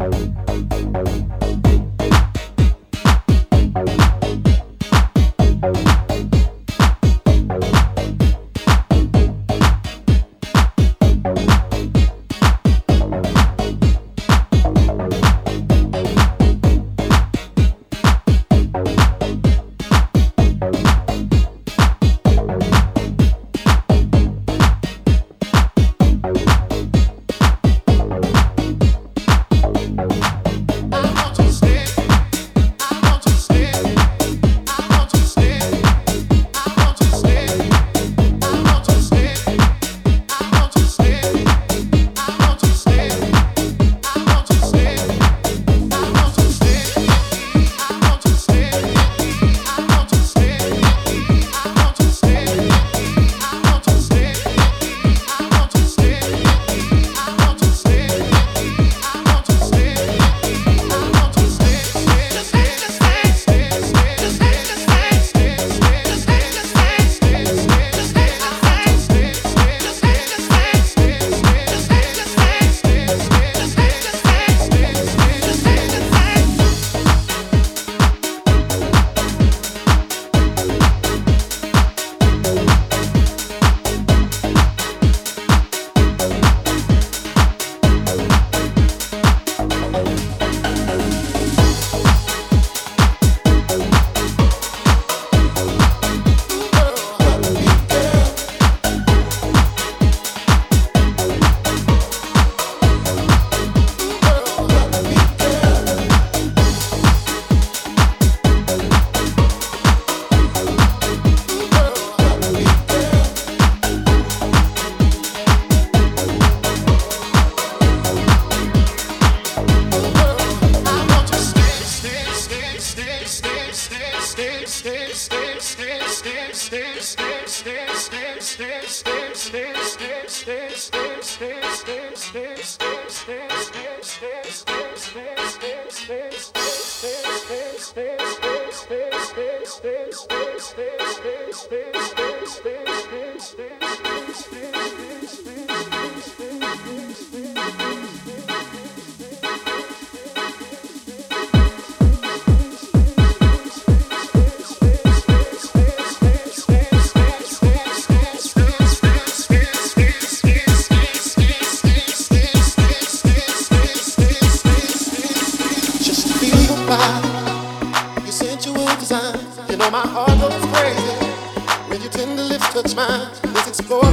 Thank You know my heart goes crazy when your tender lips touch mine. Let's explore.